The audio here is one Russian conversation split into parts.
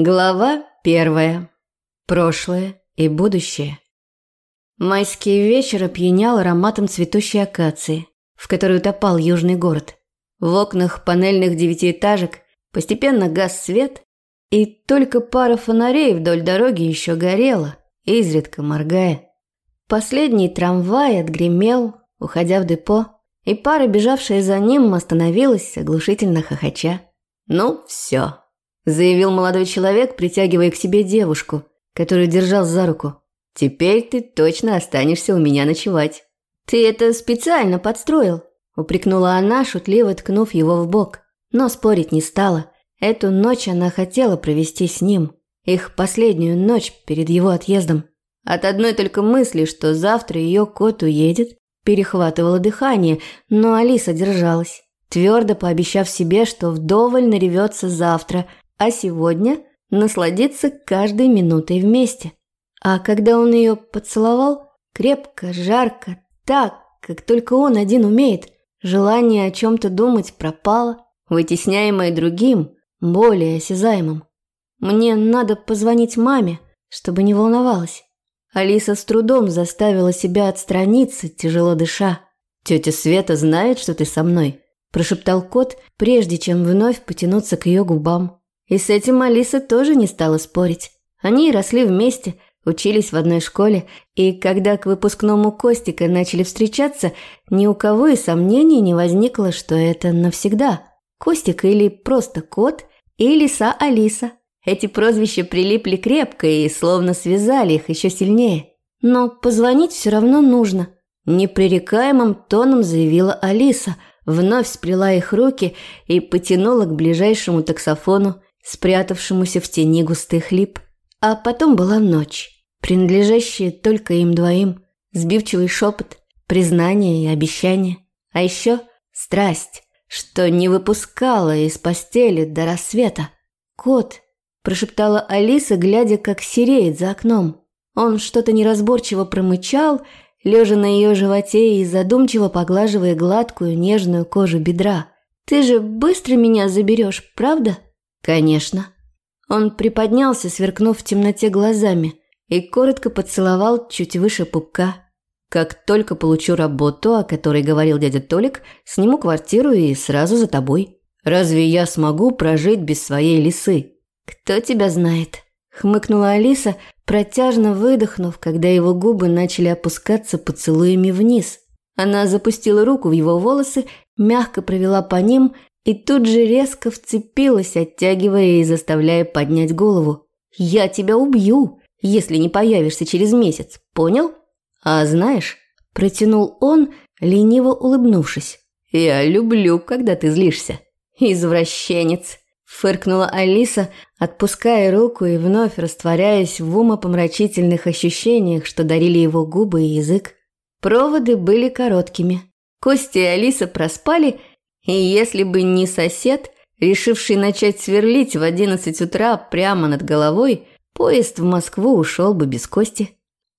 Глава первая. Прошлое и будущее. Майский вечер опьянял ароматом цветущей акации, в которой утопал южный город. В окнах панельных девятиэтажек постепенно гас свет, и только пара фонарей вдоль дороги еще горела, изредка моргая. Последний трамвай отгремел, уходя в депо, и пара, бежавшая за ним, остановилась, оглушительно хохоча. «Ну, все, заявил молодой человек, притягивая к себе девушку, которую держал за руку. «Теперь ты точно останешься у меня ночевать». «Ты это специально подстроил», – упрекнула она, шутливо ткнув его в бок. Но спорить не стала. Эту ночь она хотела провести с ним. Их последнюю ночь перед его отъездом. От одной только мысли, что завтра ее кот уедет, перехватывало дыхание, но Алиса держалась, твердо пообещав себе, что вдоволь наревется завтра, а сегодня насладиться каждой минутой вместе. А когда он ее поцеловал, крепко, жарко, так, как только он один умеет, желание о чем-то думать пропало, вытесняемое другим, более осязаемым. Мне надо позвонить маме, чтобы не волновалась. Алиса с трудом заставила себя отстраниться, тяжело дыша. «Тетя Света знает, что ты со мной», – прошептал кот, прежде чем вновь потянуться к ее губам. И с этим Алиса тоже не стала спорить. Они росли вместе, учились в одной школе, и когда к выпускному Костика начали встречаться, ни у кого и сомнений не возникло, что это навсегда. Костик или просто кот, или Лиса Алиса. Эти прозвища прилипли крепко и словно связали их еще сильнее. Но позвонить все равно нужно. Непререкаемым тоном заявила Алиса, вновь сплела их руки и потянула к ближайшему таксофону, спрятавшемуся в тени густых лип. А потом была ночь, принадлежащая только им двоим, сбивчивый шепот, признание и обещание. А еще страсть, что не выпускала из постели до рассвета. «Кот», – прошептала Алиса, глядя, как сереет за окном. Он что-то неразборчиво промычал, лежа на ее животе и задумчиво поглаживая гладкую нежную кожу бедра. «Ты же быстро меня заберешь, правда?» «Конечно». Он приподнялся, сверкнув в темноте глазами, и коротко поцеловал чуть выше пупка. «Как только получу работу, о которой говорил дядя Толик, сниму квартиру и сразу за тобой. Разве я смогу прожить без своей лисы?» «Кто тебя знает?» – хмыкнула Алиса, протяжно выдохнув, когда его губы начали опускаться поцелуями вниз. Она запустила руку в его волосы, мягко провела по ним – и тут же резко вцепилась, оттягивая и заставляя поднять голову. «Я тебя убью, если не появишься через месяц, понял?» «А знаешь...» – протянул он, лениво улыбнувшись. «Я люблю, когда ты злишься». «Извращенец!» – фыркнула Алиса, отпуская руку и вновь растворяясь в умопомрачительных ощущениях, что дарили его губы и язык. Проводы были короткими. Костя и Алиса проспали – и если бы не сосед, решивший начать сверлить в 11 утра прямо над головой, поезд в Москву ушел бы без кости.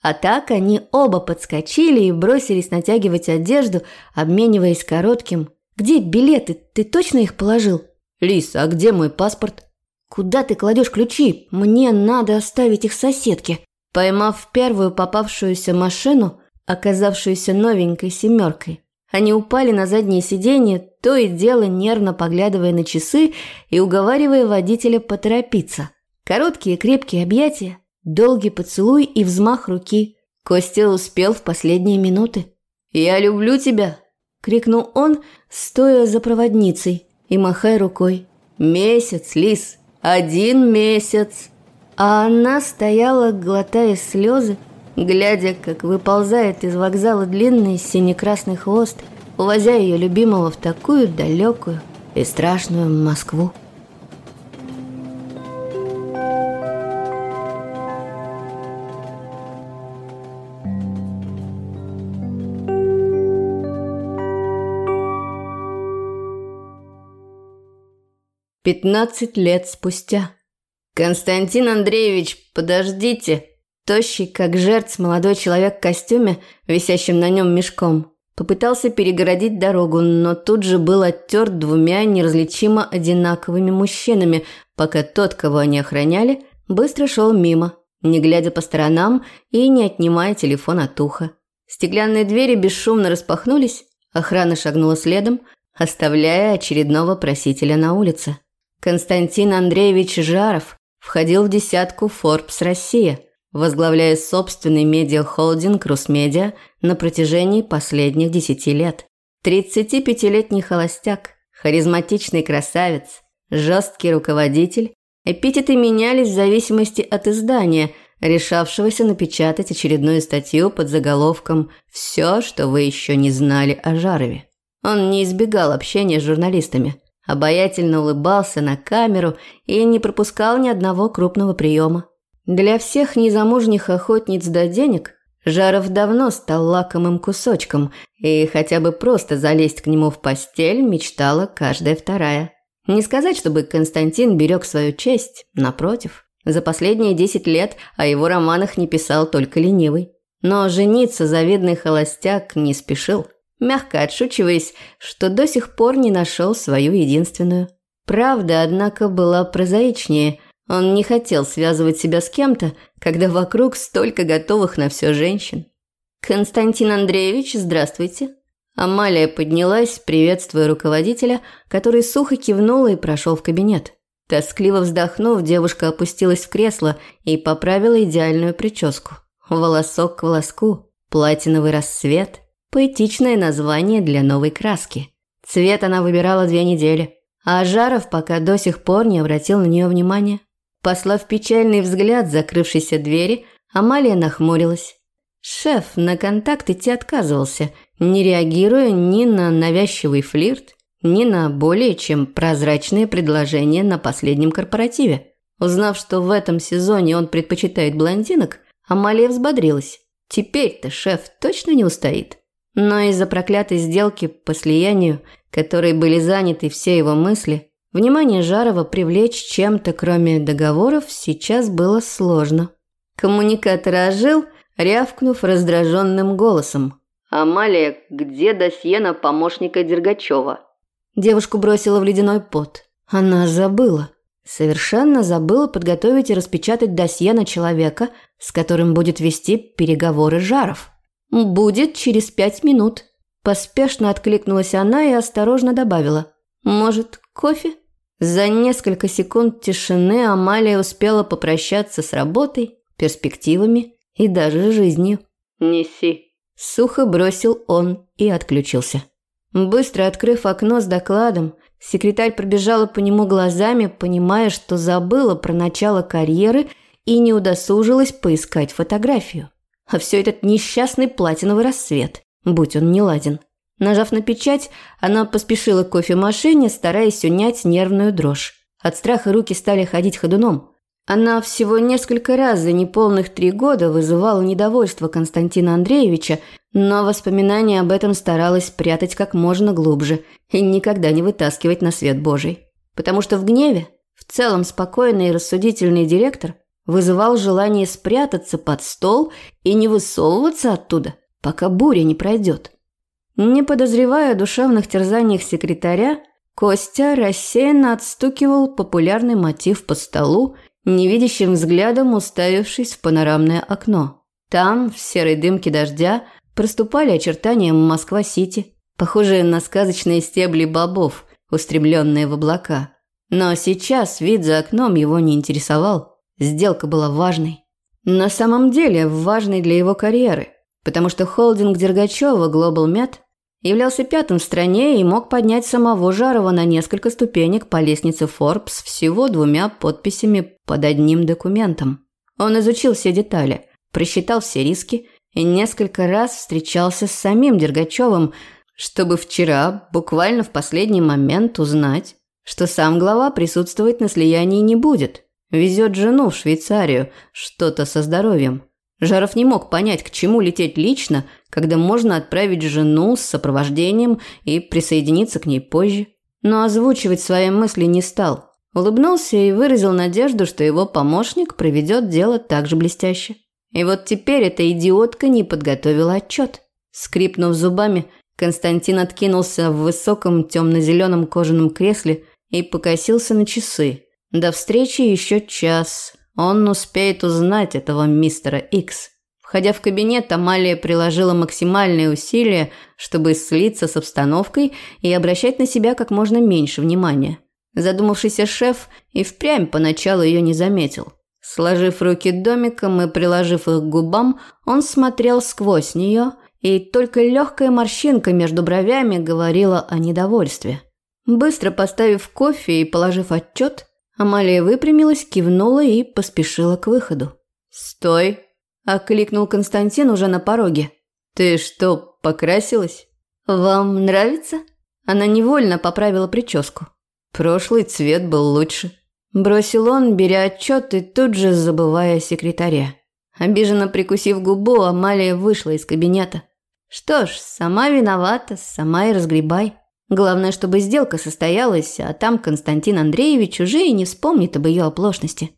А так они оба подскочили и бросились натягивать одежду, обмениваясь коротким. «Где билеты? Ты точно их положил?» «Лис, а где мой паспорт?» «Куда ты кладешь ключи? Мне надо оставить их соседке». Поймав первую попавшуюся машину, оказавшуюся новенькой семеркой, они упали на заднее сиденье, то и дело нервно поглядывая на часы и уговаривая водителя поторопиться. Короткие крепкие объятия, долгий поцелуй и взмах руки. Костя успел в последние минуты. «Я люблю тебя!» – крикнул он, стоя за проводницей и махая рукой. «Месяц, Лис, один месяц!» А она стояла, глотая слезы, глядя, как выползает из вокзала длинный сине-красный хвост, увозя ее любимого в такую далекую и страшную Москву. Пятнадцать лет спустя. «Константин Андреевич, подождите!» Тощий, как жертв, молодой человек в костюме, висящем на нем мешком, Попытался перегородить дорогу, но тут же был оттерт двумя неразличимо одинаковыми мужчинами, пока тот, кого они охраняли, быстро шел мимо, не глядя по сторонам и не отнимая телефон от уха. Стеклянные двери бесшумно распахнулись, охрана шагнула следом, оставляя очередного просителя на улице. Константин Андреевич Жаров входил в десятку Forbes Россия, возглавляя собственный медиахолдинг Русмедиа на протяжении последних десяти лет. 35-летний холостяк, харизматичный красавец, жесткий руководитель, эпитеты менялись в зависимости от издания, решавшегося напечатать очередную статью под заголовком «Все, что вы еще не знали о Жарове». Он не избегал общения с журналистами, обаятельно улыбался на камеру и не пропускал ни одного крупного приема. Для всех незамужних охотниц до денег Жаров давно стал лакомым кусочком, и хотя бы просто залезть к нему в постель мечтала каждая вторая. Не сказать, чтобы Константин берег свою честь, напротив. За последние десять лет о его романах не писал только ленивый. Но жениться завидный холостяк не спешил, мягко отшучиваясь, что до сих пор не нашел свою единственную. Правда, однако, была прозаичнее – он не хотел связывать себя с кем-то, когда вокруг столько готовых на все женщин. «Константин Андреевич, здравствуйте». Амалия поднялась, приветствуя руководителя, который сухо кивнул и прошел в кабинет. Тоскливо вздохнув, девушка опустилась в кресло и поправила идеальную прическу. Волосок к волоску, платиновый рассвет, поэтичное название для новой краски. Цвет она выбирала две недели, а Жаров пока до сих пор не обратил на нее внимания. Послав печальный взгляд закрывшейся двери, Амалия нахмурилась. Шеф на контакт идти отказывался, не реагируя ни на навязчивый флирт, ни на более чем прозрачные предложения на последнем корпоративе. Узнав, что в этом сезоне он предпочитает блондинок, Амалия взбодрилась. Теперь-то шеф точно не устоит. Но из-за проклятой сделки по слиянию, которой были заняты все его мысли, Внимание Жарова привлечь чем-то, кроме договоров, сейчас было сложно. Коммуникатор ожил, рявкнув раздраженным голосом. «Амалия, где досье на помощника Дергачева?» Девушку бросила в ледяной пот. Она забыла. Совершенно забыла подготовить и распечатать досье на человека, с которым будет вести переговоры Жаров. «Будет через пять минут». Поспешно откликнулась она и осторожно добавила. «Может, кофе?» За несколько секунд тишины Амалия успела попрощаться с работой, перспективами и даже жизнью. «Неси», – сухо бросил он и отключился. Быстро открыв окно с докладом, секретарь пробежала по нему глазами, понимая, что забыла про начало карьеры и не удосужилась поискать фотографию. А все этот несчастный платиновый рассвет, будь он не ладен. Нажав на печать, она поспешила к кофемашине, стараясь унять нервную дрожь. От страха руки стали ходить ходуном. Она всего несколько раз за неполных три года вызывала недовольство Константина Андреевича, но воспоминания об этом старалась прятать как можно глубже и никогда не вытаскивать на свет Божий. Потому что в гневе, в целом спокойный и рассудительный директор вызывал желание спрятаться под стол и не высовываться оттуда, пока буря не пройдет. Не подозревая о душевных терзаниях секретаря, Костя рассеянно отстукивал популярный мотив по столу, невидящим взглядом уставившись в панорамное окно. Там, в серой дымке дождя, проступали очертания Москва-Сити, похожие на сказочные стебли бобов, устремленные в облака. Но сейчас вид за окном его не интересовал. Сделка была важной. На самом деле важной для его карьеры, потому что холдинг Дергачева Global Med являлся пятым в стране и мог поднять самого Жарова на несколько ступенек по лестнице Forbes всего двумя подписями под одним документом. Он изучил все детали, просчитал все риски и несколько раз встречался с самим Дергачевым, чтобы вчера, буквально в последний момент, узнать, что сам глава присутствовать на слиянии не будет. Везет жену в Швейцарию, что-то со здоровьем. Жаров не мог понять, к чему лететь лично, когда можно отправить жену с сопровождением и присоединиться к ней позже. Но озвучивать свои мысли не стал. Улыбнулся и выразил надежду, что его помощник проведет дело так же блестяще. И вот теперь эта идиотка не подготовила отчет. Скрипнув зубами, Константин откинулся в высоком темно-зеленом кожаном кресле и покосился на часы. До встречи еще час. Он успеет узнать этого мистера Икс. Входя в кабинет, Амалия приложила максимальные усилия, чтобы слиться с обстановкой и обращать на себя как можно меньше внимания. Задумавшийся шеф и впрямь поначалу ее не заметил. Сложив руки домиком и приложив их к губам, он смотрел сквозь нее, и только легкая морщинка между бровями говорила о недовольстве. Быстро поставив кофе и положив отчет, Амалия выпрямилась, кивнула и поспешила к выходу. «Стой!» – окликнул Константин уже на пороге. «Ты что, покрасилась?» «Вам нравится?» Она невольно поправила прическу. «Прошлый цвет был лучше», Бросил он, беря отчет и тут же забывая секретаря. Обиженно прикусив губу, Амалия вышла из кабинета. Что ж, сама виновата, сама и разгребай. Главное, чтобы сделка состоялась, а там Константин Андреевич уже и не вспомнит об ее оплошности.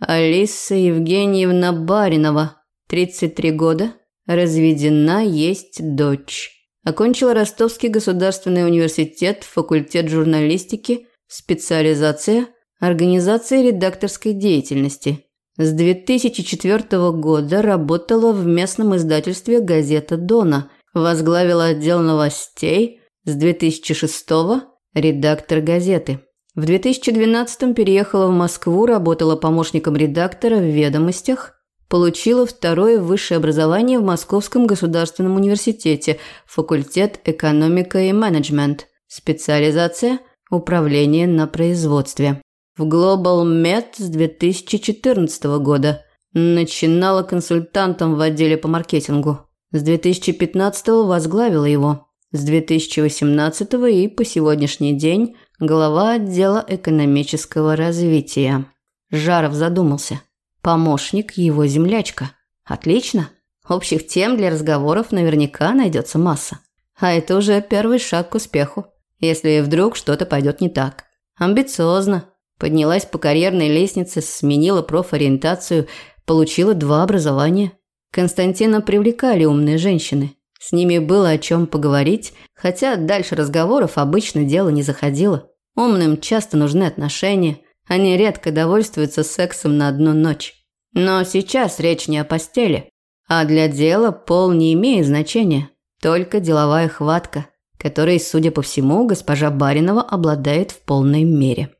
Алиса Евгеньевна Баринова, 33 года, разведена, есть дочь. Окончила Ростовский государственный университет, факультет журналистики, специализация – Организация редакторской деятельности. С 2004 года работала в местном издательстве «Газета Дона», возглавила отдел новостей, с 2006 – редактор газеты. В 2012 переехала в Москву, работала помощником редактора в «Ведомостях», получила второе высшее образование в Московском государственном университете, факультет экономика и менеджмент, специализация – управление на производстве в Global Med с 2014 года. Начинала консультантом в отделе по маркетингу. С 2015 возглавила его. С 2018 и по сегодняшний день глава отдела экономического развития. Жаров задумался. Помощник его землячка. Отлично. Общих тем для разговоров наверняка найдется масса. А это уже первый шаг к успеху, если вдруг что-то пойдет не так. Амбициозно, Поднялась по карьерной лестнице, сменила профориентацию, получила два образования. Константина привлекали умные женщины. С ними было о чем поговорить, хотя дальше разговоров обычно дело не заходило. Умным часто нужны отношения, они редко довольствуются сексом на одну ночь. Но сейчас речь не о постели, а для дела пол не имеет значения, только деловая хватка, которой, судя по всему, госпожа Баринова обладает в полной мере.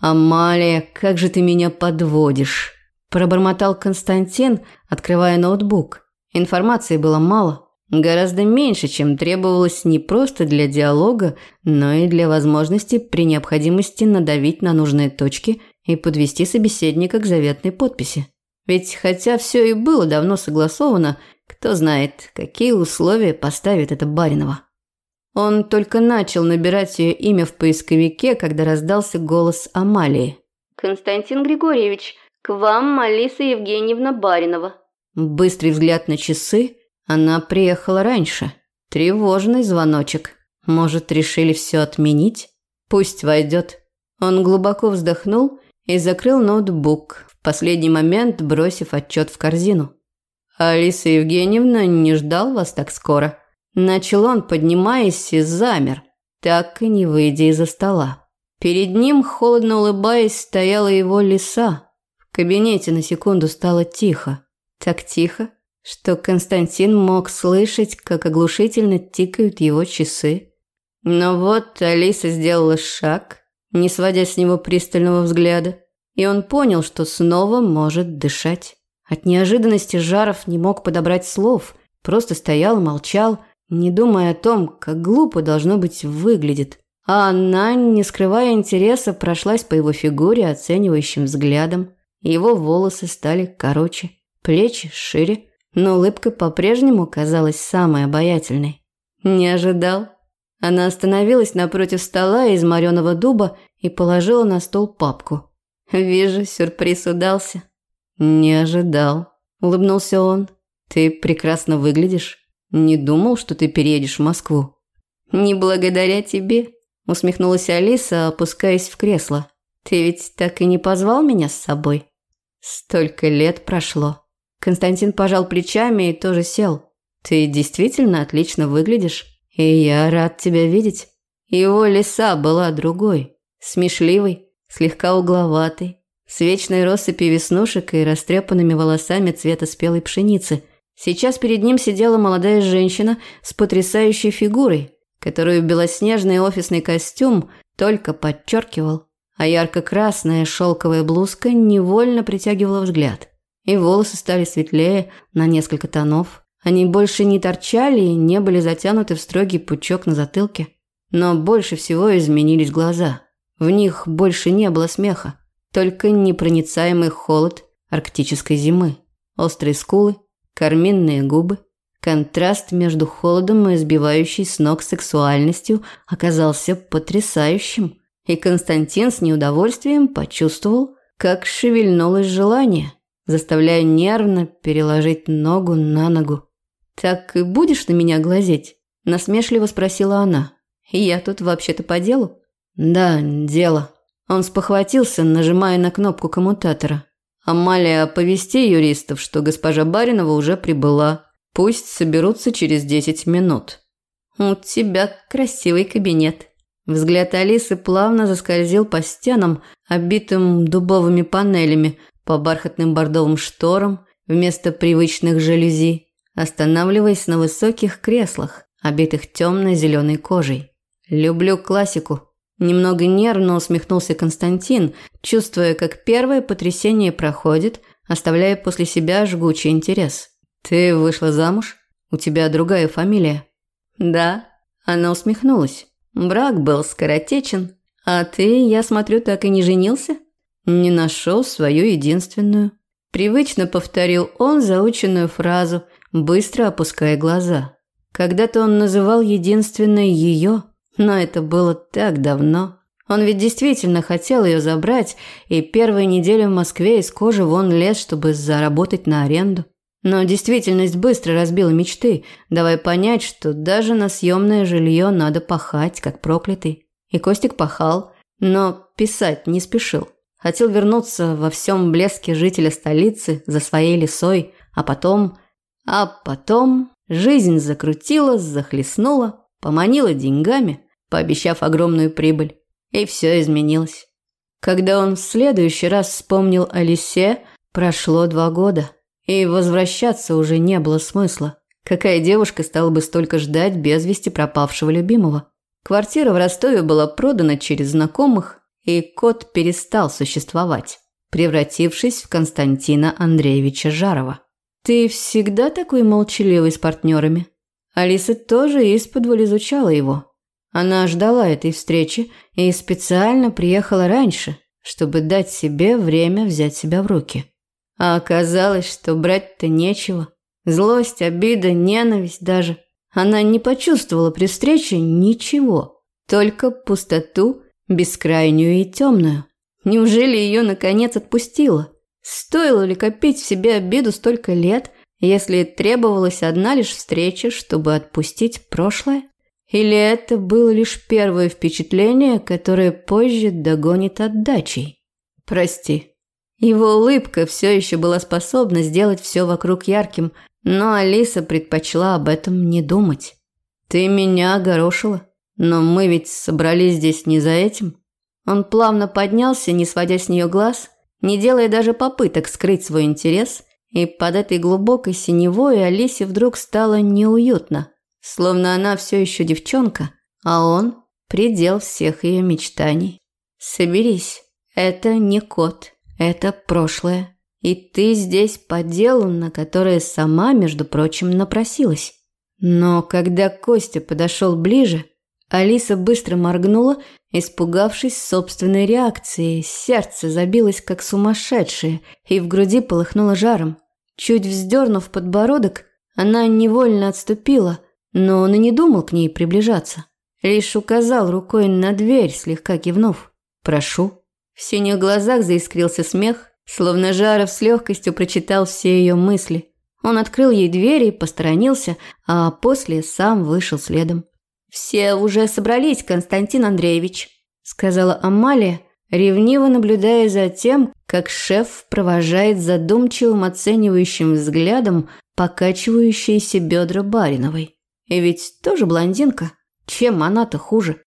«Амалия, как же ты меня подводишь!» – пробормотал Константин, открывая ноутбук. Информации было мало, гораздо меньше, чем требовалось не просто для диалога, но и для возможности при необходимости надавить на нужные точки и подвести собеседника к заветной подписи. Ведь хотя все и было давно согласовано, кто знает, какие условия поставит это Баринова. Он только начал набирать ее имя в поисковике, когда раздался голос Амалии. «Константин Григорьевич, к вам Алиса Евгеньевна Баринова». Быстрый взгляд на часы. Она приехала раньше. Тревожный звоночек. Может, решили все отменить? Пусть войдет. Он глубоко вздохнул и закрыл ноутбук, в последний момент бросив отчет в корзину. «Алиса Евгеньевна не ждал вас так скоро?» Начал он, поднимаясь, и замер, так и не выйдя из-за стола. Перед ним, холодно улыбаясь, стояла его лиса. В кабинете на секунду стало тихо. Так тихо, что Константин мог слышать, как оглушительно тикают его часы. Но вот Алиса сделала шаг, не сводя с него пристального взгляда, и он понял, что снова может дышать. От неожиданности Жаров не мог подобрать слов, просто стоял и молчал, не думая о том, как глупо должно быть выглядит. А она, не скрывая интереса, прошлась по его фигуре оценивающим взглядом. Его волосы стали короче, плечи шире, но улыбка по-прежнему казалась самой обаятельной. Не ожидал. Она остановилась напротив стола из мореного дуба и положила на стол папку. «Вижу, сюрприз удался». «Не ожидал», – улыбнулся он. «Ты прекрасно выглядишь». Не думал, что ты переедешь в Москву. Не благодаря тебе, усмехнулась Алиса, опускаясь в кресло. Ты ведь так и не позвал меня с собой. Столько лет прошло. Константин пожал плечами и тоже сел. Ты действительно отлично выглядишь. И я рад тебя видеть. Его лиса была другой, смешливой, слегка угловатой, с вечной россыпью веснушек и растрепанными волосами цвета спелой пшеницы. Сейчас перед ним сидела молодая женщина с потрясающей фигурой, которую белоснежный офисный костюм только подчеркивал, а ярко-красная шелковая блузка невольно притягивала взгляд. И волосы стали светлее на несколько тонов. Они больше не торчали и не были затянуты в строгий пучок на затылке. Но больше всего изменились глаза. В них больше не было смеха, только непроницаемый холод арктической зимы. Острые скулы, карминные губы. Контраст между холодом и сбивающей с ног сексуальностью оказался потрясающим. И Константин с неудовольствием почувствовал, как шевельнулось желание, заставляя нервно переложить ногу на ногу. «Так и будешь на меня глазеть?» – насмешливо спросила она. «Я тут вообще-то по делу?» «Да, дело». Он спохватился, нажимая на кнопку коммутатора. «Амалия, оповести юристов, что госпожа Баринова уже прибыла. Пусть соберутся через десять минут». «У тебя красивый кабинет». Взгляд Алисы плавно заскользил по стенам, обитым дубовыми панелями, по бархатным бордовым шторам вместо привычных жалюзи, останавливаясь на высоких креслах, обитых темно-зеленой кожей. «Люблю классику», – немного нервно усмехнулся Константин, чувствуя, как первое потрясение проходит, оставляя после себя жгучий интерес. «Ты вышла замуж? У тебя другая фамилия?» «Да», – она усмехнулась. «Брак был скоротечен. А ты, я смотрю, так и не женился?» «Не нашел свою единственную». Привычно повторил он заученную фразу, быстро опуская глаза. Когда-то он называл единственной ее – но это было так давно. Он ведь действительно хотел ее забрать, и первые недели в Москве из кожи вон лез, чтобы заработать на аренду. Но действительность быстро разбила мечты, давая понять, что даже на съемное жилье надо пахать, как проклятый. И Костик пахал, но писать не спешил. Хотел вернуться во всем блеске жителя столицы за своей лесой, а потом... А потом жизнь закрутила, захлестнула, поманила деньгами – пообещав огромную прибыль. И все изменилось. Когда он в следующий раз вспомнил о лисе, прошло два года. И возвращаться уже не было смысла. Какая девушка стала бы столько ждать без вести пропавшего любимого? Квартира в Ростове была продана через знакомых, и кот перестал существовать, превратившись в Константина Андреевича Жарова. «Ты всегда такой молчаливый с партнерами?» Алиса тоже из-под изучала его. Она ждала этой встречи и специально приехала раньше, чтобы дать себе время взять себя в руки. А оказалось, что брать-то нечего. Злость, обида, ненависть даже. Она не почувствовала при встрече ничего, только пустоту, бескрайнюю и темную. Неужели ее наконец отпустила? Стоило ли копить в себе обиду столько лет, если требовалась одна лишь встреча, чтобы отпустить прошлое? Или это было лишь первое впечатление, которое позже догонит отдачей? Прости. Его улыбка все еще была способна сделать все вокруг ярким, но Алиса предпочла об этом не думать. Ты меня огорошила, но мы ведь собрались здесь не за этим. Он плавно поднялся, не сводя с нее глаз, не делая даже попыток скрыть свой интерес, и под этой глубокой синевой Алисе вдруг стало неуютно – Словно она все еще девчонка, а он – предел всех ее мечтаний. Соберись, это не кот, это прошлое. И ты здесь по делу, на которое сама, между прочим, напросилась. Но когда Костя подошел ближе, Алиса быстро моргнула, испугавшись собственной реакции. Сердце забилось как сумасшедшее, и в груди полыхнуло жаром. Чуть вздернув подбородок, она невольно отступила, но он и не думал к ней приближаться. Лишь указал рукой на дверь, слегка кивнув. «Прошу». В синих глазах заискрился смех, словно Жаров с легкостью прочитал все ее мысли. Он открыл ей дверь и посторонился, а после сам вышел следом. «Все уже собрались, Константин Андреевич», – сказала Амалия, ревниво наблюдая за тем, как шеф провожает задумчивым оценивающим взглядом покачивающиеся бедра Бариновой. И ведь тоже блондинка. Чем она-то хуже?